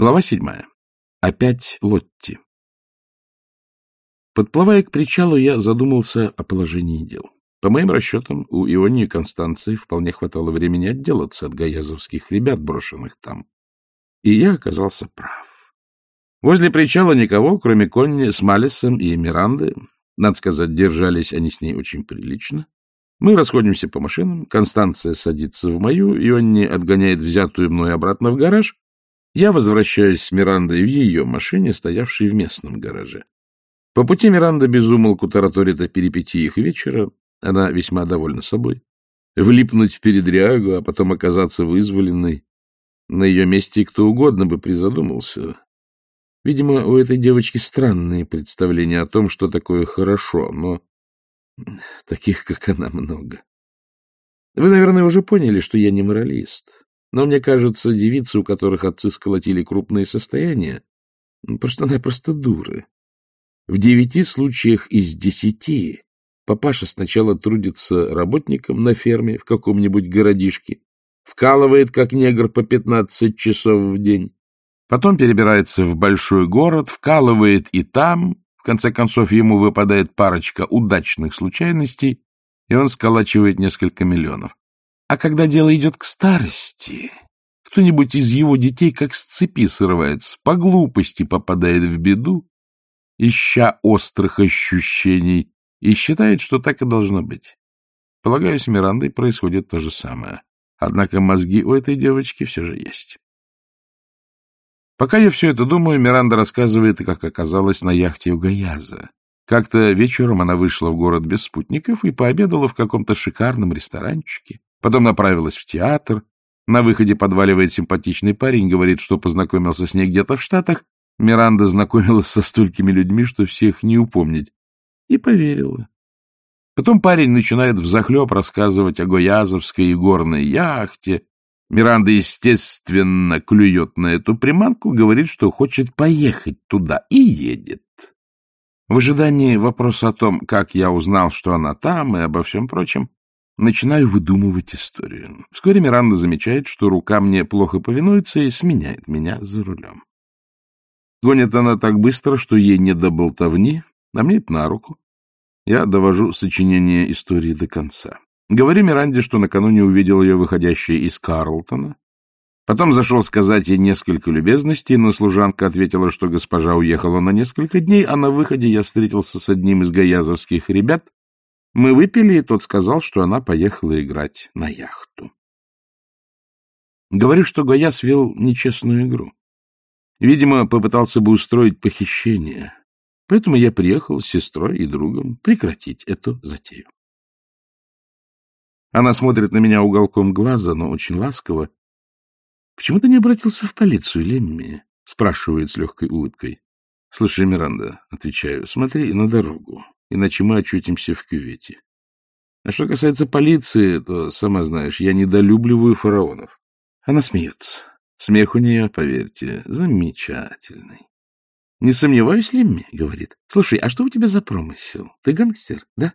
Глава седьмая. Опять Лотти. Подплывая к причалу, я задумался о положении дел. По моим расчетам, у Ионии Констанции вполне хватало времени отделаться от гаязовских ребят, брошенных там. И я оказался прав. Возле причала никого, кроме Конни с Малисом и Миранды. Надо сказать, держались они с ней очень прилично. Мы расходимся по машинам, Констанция садится в мою, Ионни отгоняет взятую мной обратно в гараж. Я возвращаюсь с Мирандой в ее машине, стоявшей в местном гараже. По пути Миранда безумолку тараторит о перипетиях вечера, она весьма довольна собой. Влипнуть в передрягу, а потом оказаться вызволенной. На ее месте кто угодно бы призадумался. Видимо, у этой девочки странные представления о том, что такое хорошо, но таких, как она, много. Вы, наверное, уже поняли, что я не моралист. Но мне кажется, девицы, у которых отцы сколотили крупные состояния, просто-напросто дуры. В девяти случаях из десяти Папаша сначала трудится работником на ферме в каком-нибудь городишке, вкалывает, как негр, по пятнадцать часов в день. Потом перебирается в большой город, вкалывает и там. В конце концов, ему выпадает парочка удачных случайностей, и он сколачивает несколько миллионов. А когда дело идет к старости, кто-нибудь из его детей как с цепи срывается, по глупости попадает в беду, ища острых ощущений, и считает, что так и должно быть. Полагаю, с Мирандой происходит то же самое. Однако мозги у этой девочки все же есть. Пока я все это думаю, Миранда рассказывает, как оказалась на яхте у Гаяза. Как-то вечером она вышла в город без спутников и пообедала в каком-то шикарном ресторанчике. Потом направилась в театр. На выходе подваливает симпатичный парень, говорит, что познакомился с ней где-то в Штатах. Миранда знакомилась со столькими людьми, что всех не упомнить и поверила. Потом парень начинает взахлеб рассказывать о Гоязовской и горной яхте. Миранда, естественно, клюет на эту приманку, говорит, что хочет поехать туда, и едет. В ожидании вопроса о том, как я узнал, что она там, и обо всем прочем, начинаю выдумывать историю. Вскоре Миранда замечает, что рука мне плохо повинуется и сменяет меня за рулем. Гонит она так быстро, что ей не до болтовни, а мне это на руку. Я довожу сочинение истории до конца. Говорю Миранде, что накануне увидел ее выходящей из Карлтона. Потом зашел сказать ей несколько любезностей, но служанка ответила, что госпожа уехала на несколько дней, а на выходе я встретился с одним из гаязовских ребят. Мы выпили, и тот сказал, что она поехала играть на яхту. Говорю, что Гаяз вел нечестную игру. Видимо, попытался бы устроить похищение. Поэтому я приехал с сестрой и другом прекратить эту затею. Она смотрит на меня уголком глаза, но очень ласково. — Почему ты не обратился в полицию, Лемми? — спрашивает с легкой улыбкой. — Слушай, Миранда, — отвечаю, — смотри на дорогу, иначе мы очутимся в кювете. А что касается полиции, то, сама знаешь, я недолюбливаю фараонов. Она смеется. Смех у нее, поверьте, замечательный. — Не сомневаюсь, Лемми, — говорит. — Слушай, а что у тебя за промысел? Ты гангстер, да?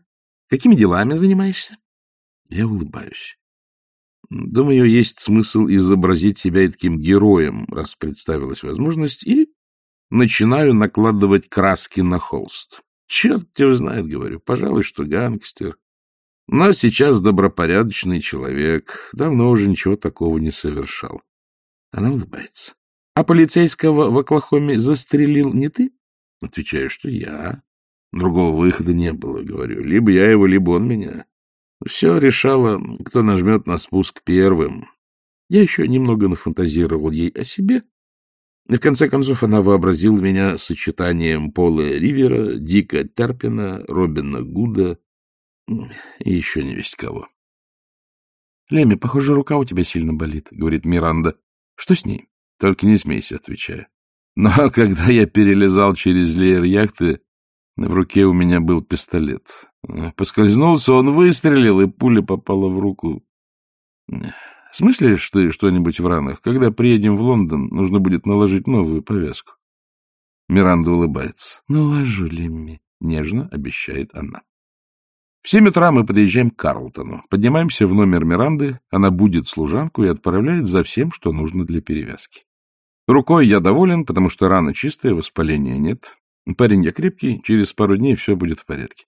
Какими делами занимаешься? Я улыбаюсь. Думаю, есть смысл изобразить себя таким героем, раз представилась возможность, и начинаю накладывать краски на холст. Черт его знает, говорю, пожалуй, что гангстер. Но сейчас добропорядочный человек, давно уже ничего такого не совершал. Она улыбается. А полицейского в Оклахоме застрелил не ты? Отвечаю, что я. Другого выхода не было, говорю. Либо я его, либо он меня. Все решало, кто нажмет на спуск первым. Я еще немного нафантазировал ей о себе. В конце концов она вообразила меня сочетанием Пола Ривера, Дика Терпина, Робина Гуда и еще не весть кого. — Леми, похоже, рука у тебя сильно болит, — говорит Миранда. — Что с ней? Только не смейся, отвечаю. Но когда я перелезал через леер яхты, в руке у меня был пистолет. Поскользнулся, он выстрелил, и пуля попала в руку. Смыслишь ты что-нибудь в ранах? Когда приедем в Лондон, нужно будет наложить новую повязку. Миранда улыбается. — Наложу, Лемми, — нежно обещает она. В семь утра мы подъезжаем к Карлтону. Поднимаемся в номер Миранды, она будет служанку и отправляет за всем, что нужно для перевязки. Рукой я доволен, потому что рана чистая, воспаления нет. Парень я крепкий, через пару дней все будет в порядке.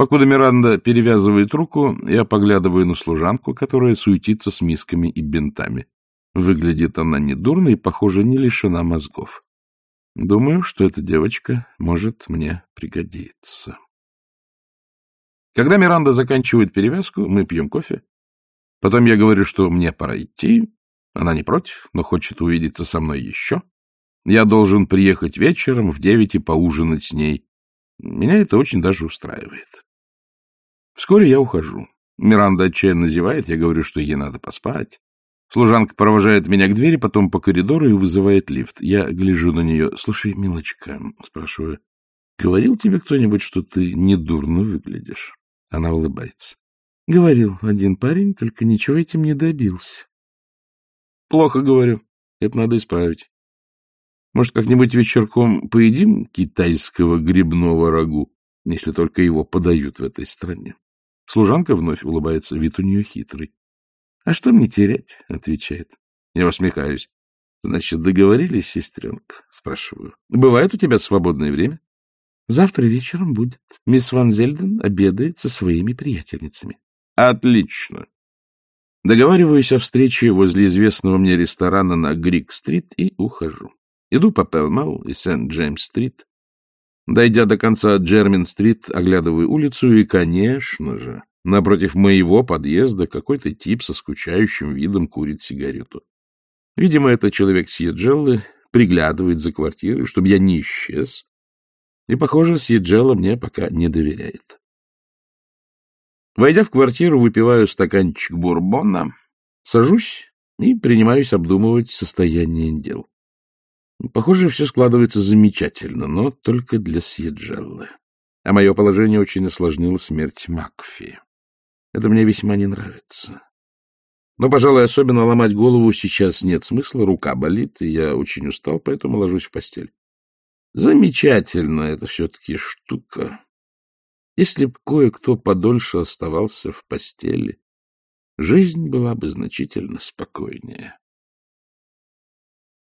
Покуда Миранда перевязывает руку, я поглядываю на служанку, которая суетится с мисками и бинтами. Выглядит она недурно и, похоже, не лишена мозгов. Думаю, что эта девочка может мне пригодиться. Когда Миранда заканчивает перевязку, мы пьем кофе. Потом я говорю, что мне пора идти. Она не против, но хочет увидеться со мной еще. Я должен приехать вечером в девять и поужинать с ней. Меня это очень даже устраивает. Вскоре я ухожу. Миранда отчаянно зевает, я говорю, что ей надо поспать. Служанка провожает меня к двери, потом по коридору и вызывает лифт. Я гляжу на нее. — Слушай, милочка, — спрашиваю, — говорил тебе кто-нибудь, что ты недурно выглядишь? Она улыбается. — Говорил один парень, только ничего этим не добился. — Плохо говорю. Это надо исправить. Может, как-нибудь вечерком поедим китайского грибного рагу, если только его подают в этой стране? Служанка вновь улыбается, вид у нее хитрый. — А что мне терять? — отвечает. Я усмехаюсь. — Значит, договорились, сестренка? — спрашиваю. — Бывает у тебя свободное время? — Завтра вечером будет. Мисс Ван Зельден обедает со своими приятельницами. — Отлично. Договариваюсь о встрече возле известного мне ресторана на Грик-стрит и ухожу. Иду по Пелмал и Сент-Джеймс-стрит. Дойдя до конца Джермин-стрит, оглядываю улицу и, конечно же, напротив моего подъезда какой-то тип со скучающим видом курит сигарету. Видимо, это человек Сьеджеллы приглядывает за квартирой, чтобы я не исчез. И, похоже, Сьеджелла мне пока не доверяет. Войдя в квартиру, выпиваю стаканчик бурбона, сажусь и принимаюсь обдумывать состояние дел. Похоже, все складывается замечательно, но только для Сьеджеллы. А мое положение очень осложнило смерть Макфи. Это мне весьма не нравится. Но, пожалуй, особенно ломать голову сейчас нет смысла, рука болит, и я очень устал, поэтому ложусь в постель. Замечательно это все-таки штука. Если б кое-кто подольше оставался в постели, жизнь была бы значительно спокойнее.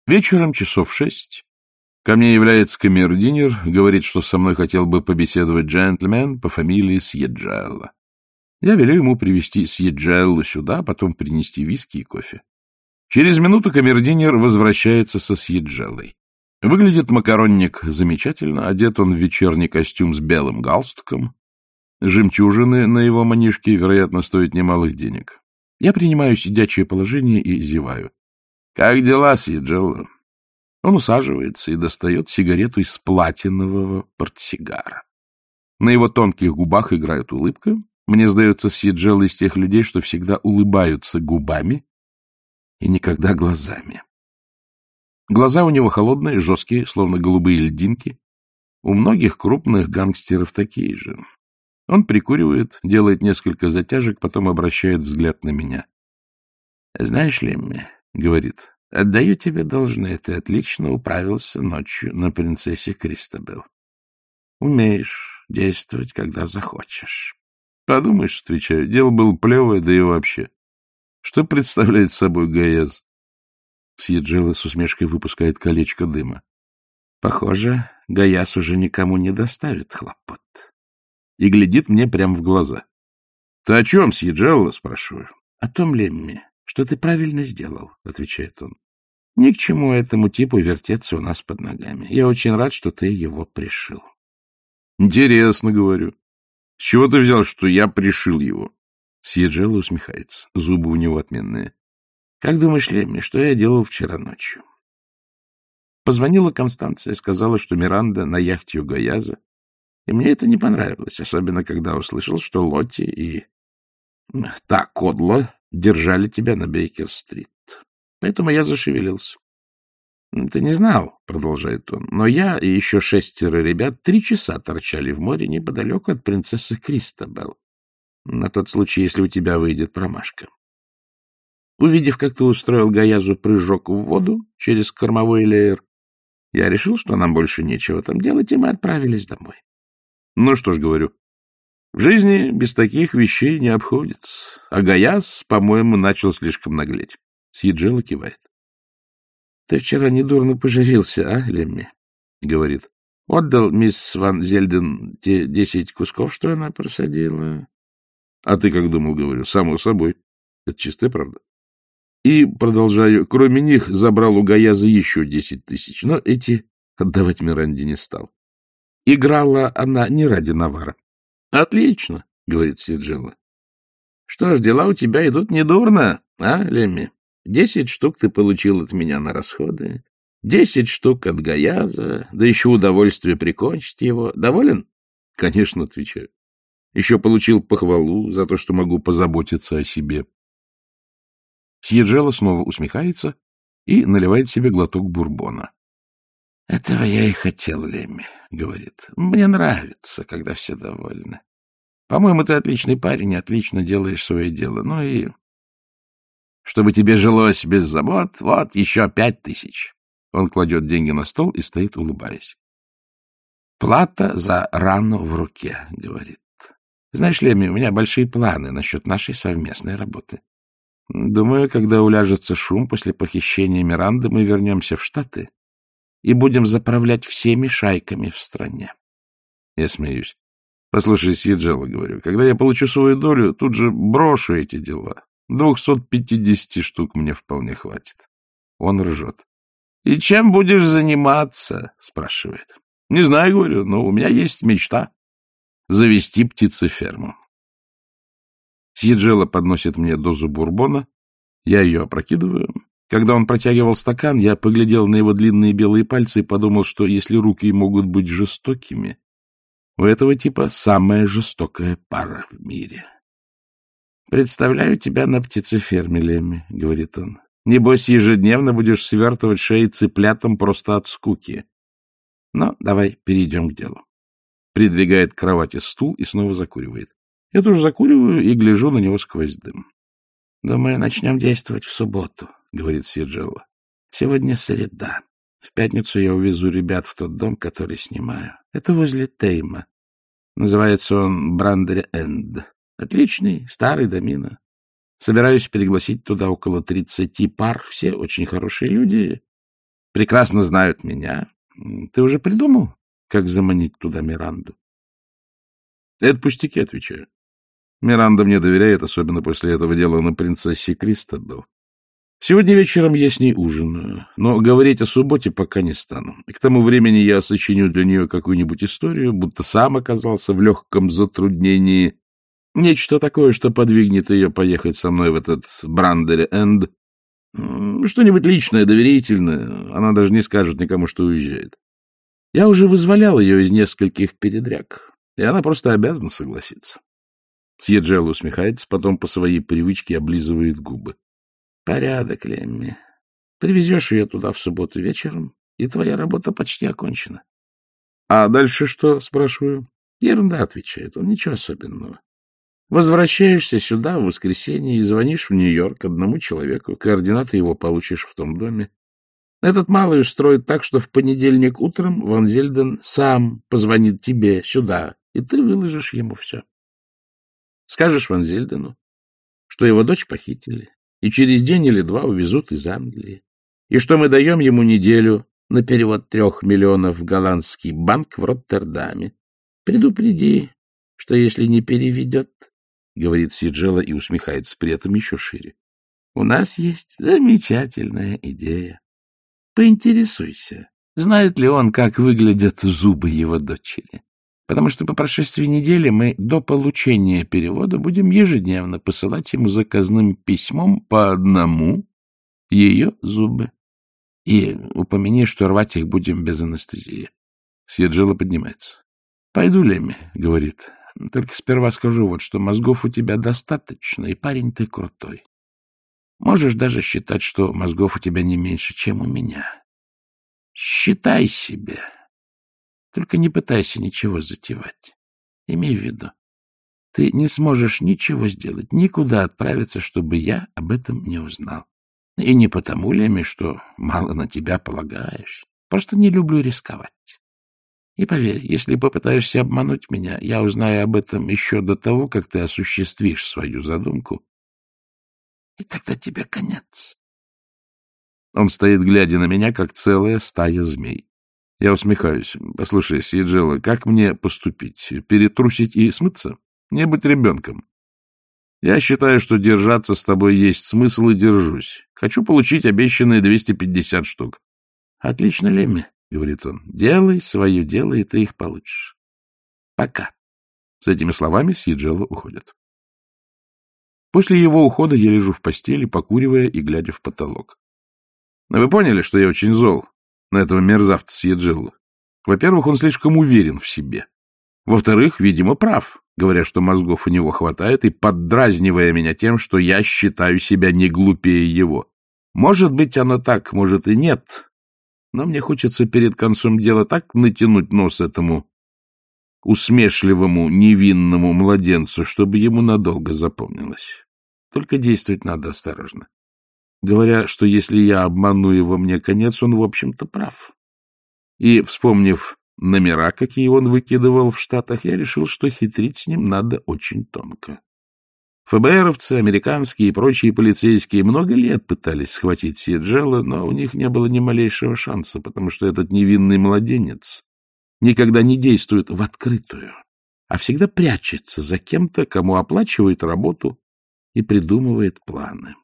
Вечером часов шесть ко мне является камердинер, говорит, что со мной хотел бы побеседовать джентльмен по фамилии Сьеджелла. Я велю ему привезти Сьеджеллу сюда, потом принести виски и кофе. Через минуту камердинер возвращается со Сьеджеллой. Выглядит макаронник замечательно, одет он в вечерний костюм с белым галстуком. Жемчужины на его манишке, вероятно, стоят немалых денег. Я принимаю сидячее положение и зеваю. — Как дела, Сиджелло? Он усаживается и достает сигарету из платинового портсигара. На его тонких губах играет улыбка. Мне сдается, Сиджелло из тех людей, что всегда улыбаются губами и никогда глазами. Глаза у него холодные, жесткие, словно голубые льдинки. У многих крупных гангстеров такие же. Он прикуривает, делает несколько затяжек, потом обращает взгляд на меня. — Знаешь ли, — говорит, — отдаю тебе должное, ты отлично управился ночью на принцессе Кристобел. Умеешь действовать, когда захочешь. Подумаешь, отвечаю, дело было плевое, да и вообще. Что представляет собой Гаез? Сьеджела с усмешкой выпускает колечко дыма. Похоже, Гаяс уже никому не доставит хлопот. И глядит мне прямо в глаза. — Ты о чем, Сьеджелла? — спрашиваю. — О том, Лемми, что ты правильно сделал, — отвечает он. — Ни к чему этому типу вертеться у нас под ногами. Я очень рад, что ты его пришил. — Интересно, — говорю. — С чего ты взял, что я пришил его? Сьеджелла усмехается. Зубы у него отменные. — Как думаешь, Лемми, что я делал вчера ночью? Позвонила Констанция, сказала, что Миранда на яхте у Гаяза. И мне это не понравилось, особенно когда услышал, что Лотти и та Кодла держали тебя на Бейкер-стрит. Поэтому я зашевелился. — Ты не знал, — продолжает он, — но я и еще шестеро ребят три часа торчали в море неподалеку от принцессы Кристобел. На тот случай, если у тебя выйдет промашка. Увидев, как ты устроил Гаязу прыжок в воду через кормовой леер, я решил, что нам больше нечего там делать, и мы отправились домой. Ну что ж, говорю, в жизни без таких вещей не обходится. А Гаяс, по-моему, начал слишком наглеть. Сьеджела кивает. — Ты вчера недурно поживился, а, Лемми? — говорит. — Отдал мисс Ван Зельден те десять кусков, что она просадила? — А ты как думал, говорю? Само собой. Это чистая правда. И, продолжаю, кроме них забрал у Гаяза еще десять тысяч, но эти отдавать Миранде не стал. Играла она не ради навара. — Отлично, — говорит Сиджелла. — Что ж, дела у тебя идут недурно, а, Лемми? Десять штук ты получил от меня на расходы, десять штук от Гаяза, да еще удовольствие прикончить его. Доволен? — Конечно, отвечаю. Еще получил похвалу за то, что могу позаботиться о себе. Сьеджела снова усмехается и наливает себе глоток бурбона. — Этого я и хотел, Лемми, — говорит. — Мне нравится, когда все довольны. По-моему, ты отличный парень, отлично делаешь свое дело. Ну и... Чтобы тебе жилось без забот, вот еще пять тысяч. Он кладет деньги на стол и стоит, улыбаясь. Плата за рану в руке, — говорит. Знаешь, Лемми, у меня большие планы насчет нашей совместной работы. Думаю, когда уляжется шум после похищения Миранды, мы вернемся в Штаты и будем заправлять всеми шайками в стране. Я смеюсь. Послушай, Сьеджела, говорю, когда я получу свою долю, тут же брошу эти дела. Двухсот пятидесяти штук мне вполне хватит. Он ржет. — И чем будешь заниматься? — спрашивает. — Не знаю, говорю, но у меня есть мечта. Завести птицеферму. Сьеджела подносит мне дозу бурбона. Я ее опрокидываю. Когда он протягивал стакан, я поглядел на его длинные белые пальцы и подумал, что если руки могут быть жестокими, у этого типа самая жестокая пара в мире. — Представляю тебя на птицеферме, Лемми, — говорит он. — Небось, ежедневно будешь свертывать шеи цыплятам просто от скуки. Но давай перейдем к делу. Придвигает к кровати стул и снова закуривает. Я тоже закуриваю и гляжу на него сквозь дым. — Думаю, начнем действовать в субботу, — говорит Сиджелла. — Сегодня среда. В пятницу я увезу ребят в тот дом, который снимаю. Это возле Тейма. Называется он Брандер Энд. Отличный, старый домина. Собираюсь пригласить туда около тридцати пар. Все очень хорошие люди. Прекрасно знают меня. Ты уже придумал, как заманить туда Миранду? Это пустяки, отвечаю. Миранда мне доверяет, особенно после этого дела на принцессе Кристобел. Сегодня вечером я с ней ужинаю, но говорить о субботе пока не стану. И к тому времени я сочиню для нее какую-нибудь историю, будто сам оказался в легком затруднении. Нечто такое, что подвигнет ее поехать со мной в этот Брандер-Энд. Что-нибудь личное, доверительное. Она даже не скажет никому, что уезжает. Я уже вызволял ее из нескольких передряг, и она просто обязана согласиться. Сьеджел усмехается, потом по своей привычке облизывает губы. — Порядок, Лемми. Привезешь ее туда в субботу вечером, и твоя работа почти окончена. — А дальше что? — спрашиваю. — Ерунда, — отвечает он, — ничего особенного. Возвращаешься сюда в воскресенье и звонишь в Нью-Йорк одному человеку, координаты его получишь в том доме. Этот малый устроит так, что в понедельник утром Ван Зельден сам позвонит тебе сюда, и ты выложишь ему все. Скажешь Ван Зельдену, что его дочь похитили, и через день или два увезут из Англии, и что мы даем ему неделю на перевод трех миллионов в голландский банк в Роттердаме. Предупреди, что если не переведет, — говорит Сиджела и усмехается при этом еще шире, — у нас есть замечательная идея. Поинтересуйся, знает ли он, как выглядят зубы его дочери потому что по прошествии недели мы до получения перевода будем ежедневно посылать ему заказным письмом по одному ее зубы. И упомяни, что рвать их будем без анестезии. Сьеджила поднимается. — Пойду, Леми, — говорит. — Только сперва скажу вот, что мозгов у тебя достаточно, и парень ты крутой. Можешь даже считать, что мозгов у тебя не меньше, чем у меня. Считай себе, только не пытайся ничего затевать. Имей в виду, ты не сможешь ничего сделать, никуда отправиться, чтобы я об этом не узнал. И не потому, Леми, что мало на тебя полагаешь. Просто не люблю рисковать. И поверь, если попытаешься обмануть меня, я узнаю об этом еще до того, как ты осуществишь свою задумку. И тогда тебе конец. Он стоит, глядя на меня, как целая стая змей. Я усмехаюсь. Послушай, Сиджела, как мне поступить? Перетрусить и смыться? Не быть ребенком. Я считаю, что держаться с тобой есть смысл и держусь. Хочу получить обещанные 250 штук. — Отлично, Лемми, — говорит он. — Делай свое дело, и ты их получишь. Пока. С этими словами Сиджелла уходит. После его ухода я лежу в постели, покуривая и глядя в потолок. Но вы поняли, что я очень зол на этого мерзавца Сиджеллу? Во-первых, он слишком уверен в себе. Во-вторых, видимо, прав говоря, что мозгов у него хватает, и поддразнивая меня тем, что я считаю себя не глупее его. Может быть, оно так, может и нет, но мне хочется перед концом дела так натянуть нос этому усмешливому, невинному младенцу, чтобы ему надолго запомнилось. Только действовать надо осторожно. Говоря, что если я обману его, мне конец, он, в общем-то, прав. И, вспомнив номера, какие он выкидывал в Штатах, я решил, что хитрить с ним надо очень тонко. ФБРовцы, американские и прочие полицейские много лет пытались схватить Сиджела, но у них не было ни малейшего шанса, потому что этот невинный младенец никогда не действует в открытую, а всегда прячется за кем-то, кому оплачивает работу и придумывает планы.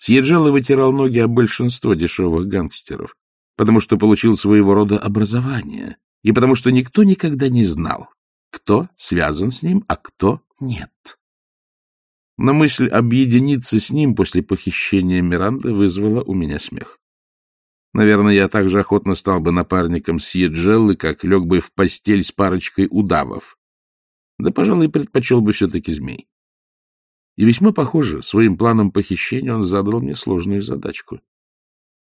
Сьеджелло вытирал ноги об большинство дешевых гангстеров, потому что получил своего рода образование, и потому что никто никогда не знал, кто связан с ним, а кто нет. Но мысль объединиться с ним после похищения Миранды вызвала у меня смех. Наверное, я так же охотно стал бы напарником Сьеджеллы, как лег бы в постель с парочкой удавов. Да, пожалуй, предпочел бы все-таки змей. И весьма похоже, своим планом похищения он задал мне сложную задачку.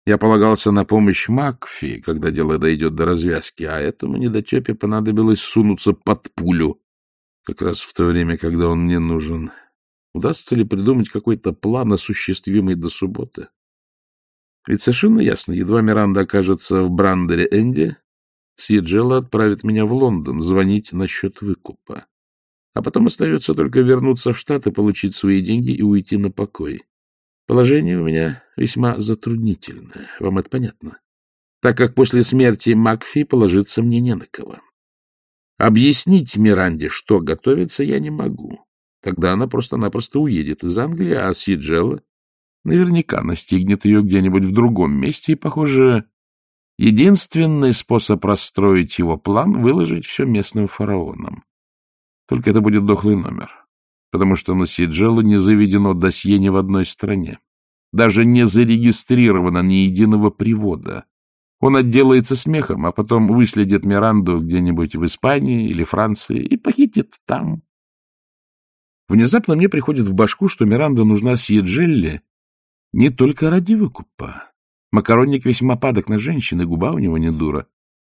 Я полагался на помощь Макфи, когда дело дойдет до развязки, а этому недотепе понадобилось сунуться под пулю, как раз в то время, когда он мне нужен. Удастся ли придумать какой-то план, осуществимый до субботы? Ведь совершенно ясно, едва Миранда окажется в Брандере Энди, Сьеджелла отправит меня в Лондон звонить насчет выкупа. А потом остается только вернуться в Штаты, получить свои деньги и уйти на покой. Положение у меня весьма затруднительное, вам это понятно, так как после смерти Макфи положиться мне не на кого. Объяснить Миранде, что готовится, я не могу. Тогда она просто-напросто уедет из Англии, а Сиджелла наверняка настигнет ее где-нибудь в другом месте, и, похоже, единственный способ расстроить его план — выложить все местным фараонам. Только это будет дохлый номер потому что на Сиджелло не заведено досье ни в одной стране. Даже не зарегистрировано ни единого привода. Он отделается смехом, а потом выследит Миранду где-нибудь в Испании или Франции и похитит там. Внезапно мне приходит в башку, что Миранда нужна Сьеджелле не только ради выкупа. Макаронник весьма падок на женщины, губа у него не дура.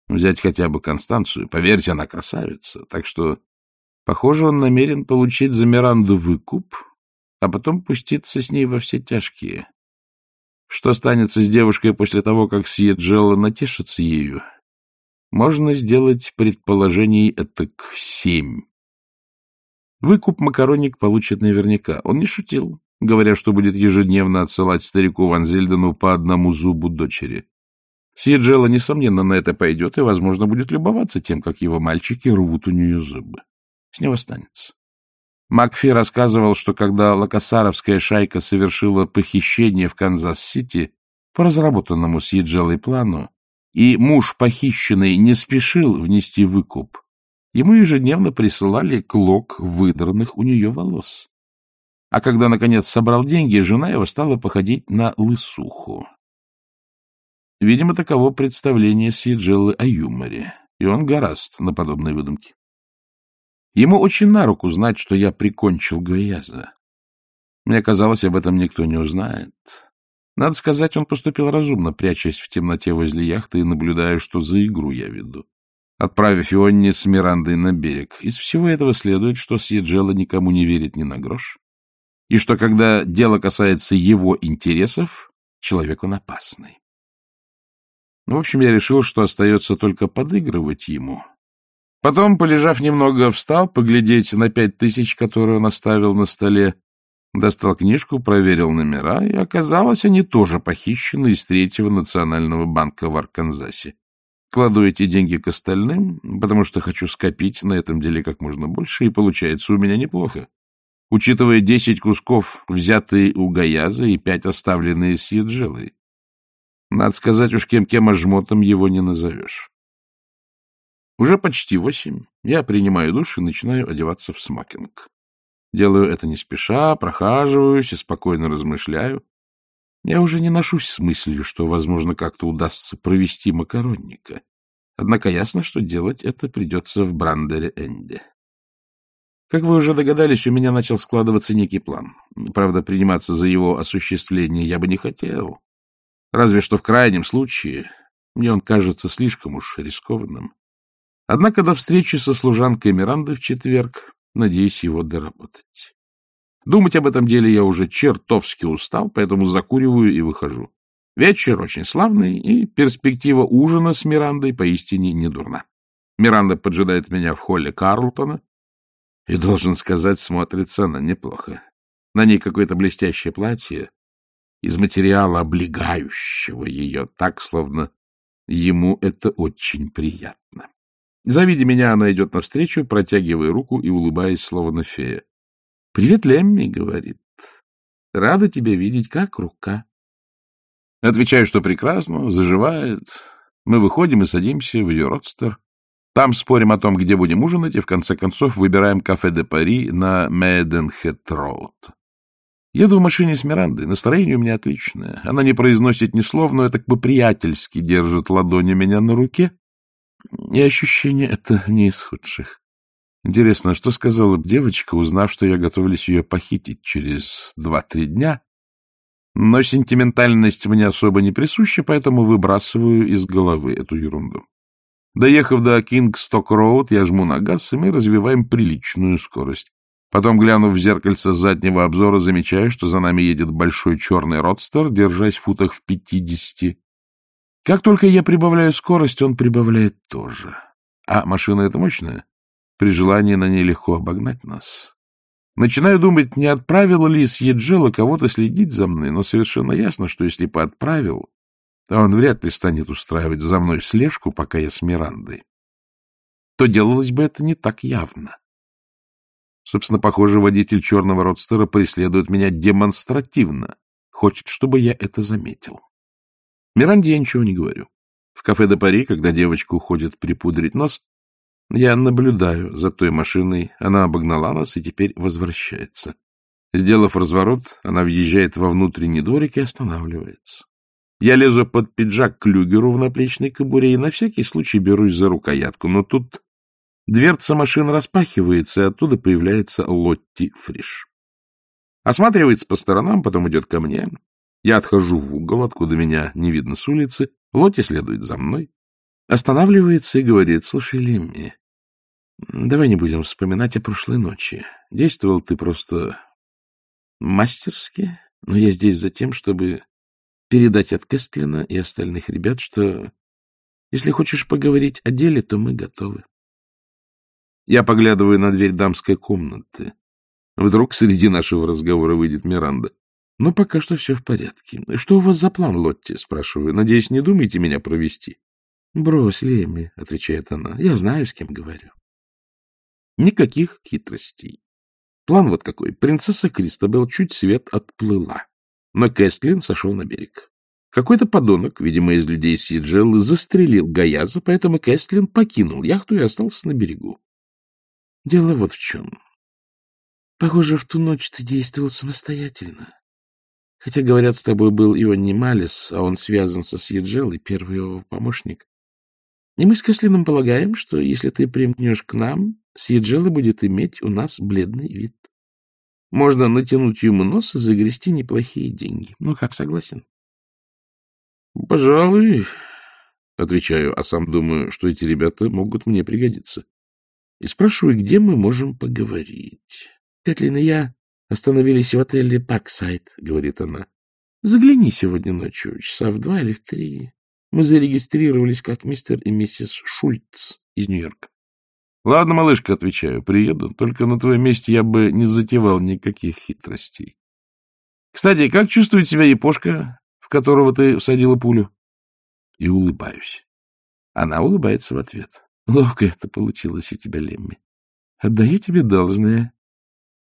Взять хотя бы Констанцию. Поверьте, она красавица. Так что Похоже, он намерен получить за Миранду выкуп, а потом пуститься с ней во все тяжкие. Что станется с девушкой после того, как Сьеджелла натешится ею? Можно сделать предположений этак семь. Выкуп макароник получит наверняка. Он не шутил, говоря, что будет ежедневно отсылать старику Ван Зельдену по одному зубу дочери. Сьеджелла, несомненно, на это пойдет и, возможно, будет любоваться тем, как его мальчики рвут у нее зубы. С него останется. Макфи рассказывал, что когда лакасаровская шайка совершила похищение в Канзас-Сити по разработанному с Еджелой плану, и муж похищенный не спешил внести выкуп, ему ежедневно присылали клок выдранных у нее волос. А когда, наконец, собрал деньги, жена его стала походить на лысуху. Видимо, таково представление Сьеджеллы о юморе, и он гораст на подобные выдумки. Ему очень на руку знать, что я прикончил Гвияза. Мне казалось, об этом никто не узнает. Надо сказать, он поступил разумно, прячась в темноте возле яхты и наблюдая, что за игру я веду. Отправив Ионни с Мирандой на берег, из всего этого следует, что Сьеджелла никому не верит ни на грош, и что, когда дело касается его интересов, человек он опасный. В общем, я решил, что остается только подыгрывать ему, Потом, полежав немного, встал поглядеть на пять тысяч, которые он оставил на столе, Достал книжку, проверил номера, и оказалось, они тоже похищены из третьего национального банка в Арканзасе. Кладу эти деньги к остальным, потому что хочу скопить на этом деле как можно больше, и получается у меня неплохо. Учитывая десять кусков, взятые у Гаяза, и пять оставленные с Еджилой. Надо сказать уж кем-кем, а жмотом его не назовешь. Уже почти восемь. Я принимаю душ и начинаю одеваться в смокинг. Делаю это не спеша, прохаживаюсь и спокойно размышляю. Я уже не ношусь с мыслью, что, возможно, как-то удастся провести макаронника. Однако ясно, что делать это придется в Брандере-Энде. Как вы уже догадались, у меня начал складываться некий план. Правда, приниматься за его осуществление я бы не хотел. Разве что в крайнем случае мне он кажется слишком уж рискованным. Однако до встречи со служанкой Миранды в четверг надеюсь его доработать. Думать об этом деле я уже чертовски устал, поэтому закуриваю и выхожу. Вечер очень славный, и перспектива ужина с Мирандой поистине не дурна. Миранда поджидает меня в холле Карлтона, и, должен сказать, смотрится она неплохо. На ней какое-то блестящее платье, из материала, облегающего ее, так, словно ему это очень приятно. Завидя меня, она идет навстречу, протягивая руку и улыбаясь, словно фея. — Привет, Лемми, — говорит. — Рада тебя видеть, как рука. Отвечаю, что прекрасно, заживает. Мы выходим и садимся в ее родстер. Там спорим о том, где будем ужинать, и в конце концов выбираем кафе де Пари на Мэйденхед-Роуд. Еду в машине с Мирандой. Настроение у меня отличное. Она не произносит ни слов, но это как бы приятельски держит ладони меня на руке. И ощущение это не из худших. Интересно, что сказала бы девочка, узнав, что я готовлюсь ее похитить через два-три дня? Но сентиментальность мне особо не присуща, поэтому выбрасываю из головы эту ерунду. Доехав до Кингсток-Роуд, я жму на газ, и мы развиваем приличную скорость. Потом, глянув в зеркальце заднего обзора, замечаю, что за нами едет большой черный родстер, держась в футах в пятидесяти. Как только я прибавляю скорость, он прибавляет тоже. А машина эта мощная. При желании на ней легко обогнать нас. Начинаю думать, не отправила ли Сьеджела кого-то следить за мной, но совершенно ясно, что если бы отправил, то он вряд ли станет устраивать за мной слежку, пока я с Мирандой. То делалось бы это не так явно. Собственно, похоже, водитель черного родстера преследует меня демонстративно. Хочет, чтобы я это заметил. Миранде я ничего не говорю. В кафе до Пари, когда девочка уходит припудрить нос, я наблюдаю за той машиной. Она обогнала нас и теперь возвращается. Сделав разворот, она въезжает во внутренний дворик и останавливается. Я лезу под пиджак к люгеру в наплечной кобуре и на всякий случай берусь за рукоятку, но тут Дверца машины распахивается, и оттуда появляется Лотти Фриш. Осматривается по сторонам, потом идет ко мне. Я отхожу в угол, откуда меня не видно с улицы. Лотти следует за мной. Останавливается и говорит, слушай, Лемми, давай не будем вспоминать о прошлой ночи. Действовал ты просто мастерски, но я здесь за тем, чтобы передать от Кестлина и остальных ребят, что если хочешь поговорить о деле, то мы готовы. Я поглядываю на дверь дамской комнаты. Вдруг среди нашего разговора выйдет Миранда. Но пока что все в порядке. Что у вас за план, Лотти? Спрашиваю. Надеюсь, не думаете меня провести? Брось, Леми, отвечает она. Я знаю, с кем говорю. Никаких хитростей. План вот какой. Принцесса Кристобел чуть свет отплыла. Но Кэстлин сошел на берег. Какой-то подонок, видимо, из людей Сиджеллы, застрелил Гаяза, поэтому Кэстлин покинул яхту и остался на берегу. Дело вот в чем. Похоже, в ту ночь ты действовал самостоятельно. Хотя, говорят, с тобой был Ионни Малис, а он связан со Сьеджелой, первый его помощник. И мы с Каслином полагаем, что если ты примкнешь к нам, Сьеджела будет иметь у нас бледный вид. Можно натянуть ему нос и загрести неплохие деньги. Ну как, согласен? — Пожалуй, — отвечаю, а сам думаю, что эти ребята могут мне пригодиться и спрашиваю, где мы можем поговорить. — Кэтлин и я остановились в отеле «Парксайд», — говорит она. — Загляни сегодня ночью, часа в два или в три. Мы зарегистрировались как мистер и миссис Шульц из Нью-Йорка. — Ладно, малышка, — отвечаю, — приеду. Только на твоем месте я бы не затевал никаких хитростей. Кстати, как чувствует себя епошка, в которого ты всадила пулю? И улыбаюсь. Она улыбается в ответ. Ловко это получилось у тебя, Лемми. Отдаю тебе должное.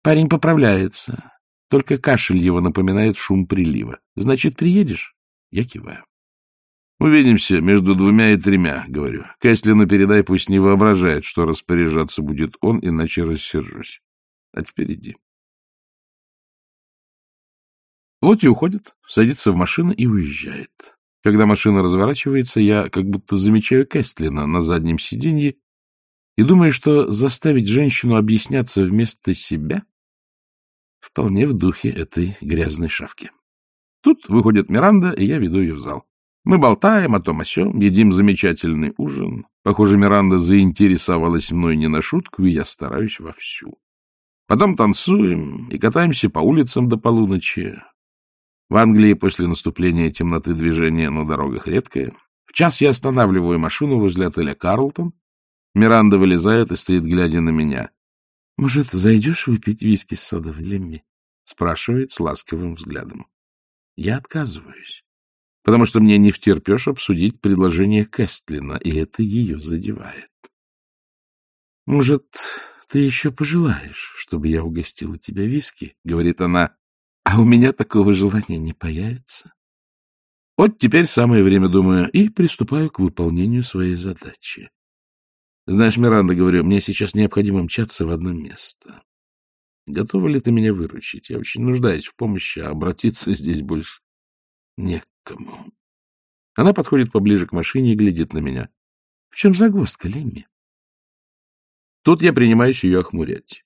Парень поправляется. Только кашель его напоминает шум прилива. Значит, приедешь? Я киваю. Увидимся между двумя и тремя, говорю. Кэслину передай, пусть не воображает, что распоряжаться будет он, иначе рассержусь. А теперь иди. Лоти уходит, садится в машину и уезжает. Когда машина разворачивается, я как будто замечаю Кэстлина на заднем сиденье и думаю, что заставить женщину объясняться вместо себя вполне в духе этой грязной шавки. Тут выходит Миранда, и я веду ее в зал. Мы болтаем о том о сём, едим замечательный ужин. Похоже, Миранда заинтересовалась мной не на шутку, и я стараюсь вовсю. Потом танцуем и катаемся по улицам до полуночи. В Англии после наступления темноты движения на дорогах редкое. В час я останавливаю машину возле отеля «Карлтон». Миранда вылезает и стоит, глядя на меня. — Может, зайдешь выпить виски с содовой, Лемми? — спрашивает с ласковым взглядом. Я отказываюсь, потому что мне не втерпешь обсудить предложение Кэстлина, и это ее задевает. — Может, ты еще пожелаешь, чтобы я угостила тебя виски? — говорит она, а у меня такого желания не появится. Вот теперь самое время, думаю, и приступаю к выполнению своей задачи. Знаешь, Миранда, говорю, мне сейчас необходимо мчаться в одно место. Готова ли ты меня выручить? Я очень нуждаюсь в помощи, а обратиться здесь больше некому. Она подходит поближе к машине и глядит на меня. — В чем загвоздка, Лемми? Тут я принимаюсь ее охмурять.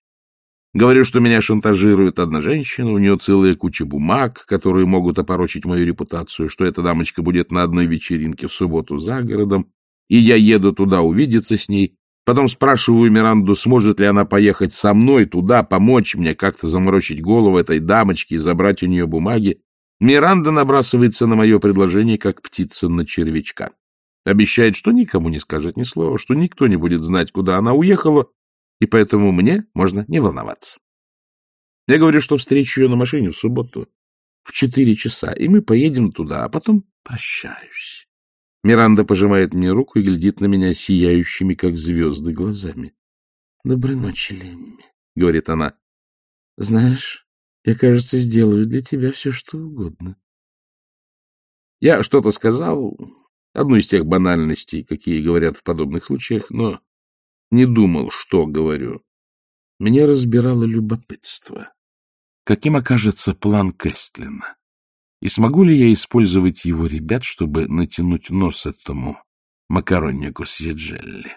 Говорю, что меня шантажирует одна женщина, у нее целая куча бумаг, которые могут опорочить мою репутацию, что эта дамочка будет на одной вечеринке в субботу за городом, и я еду туда увидеться с ней. Потом спрашиваю Миранду, сможет ли она поехать со мной туда, помочь мне как-то заморочить голову этой дамочке и забрать у нее бумаги. Миранда набрасывается на мое предложение, как птица на червячка. Обещает, что никому не скажет ни слова, что никто не будет знать, куда она уехала, и поэтому мне можно не волноваться. Я говорю, что встречу ее на машине в субботу в четыре часа, и мы поедем туда, а потом прощаюсь. Миранда пожимает мне руку и глядит на меня сияющими, как звезды, глазами. — Доброй ночи, Лемми, — говорит она. — Знаешь, я, кажется, сделаю для тебя все, что угодно. Я что-то сказал, одну из тех банальностей, какие говорят в подобных случаях, но не думал, что говорю. Меня разбирало любопытство. Каким окажется план Кестлина? И смогу ли я использовать его ребят, чтобы натянуть нос этому макароннику с Еджелли?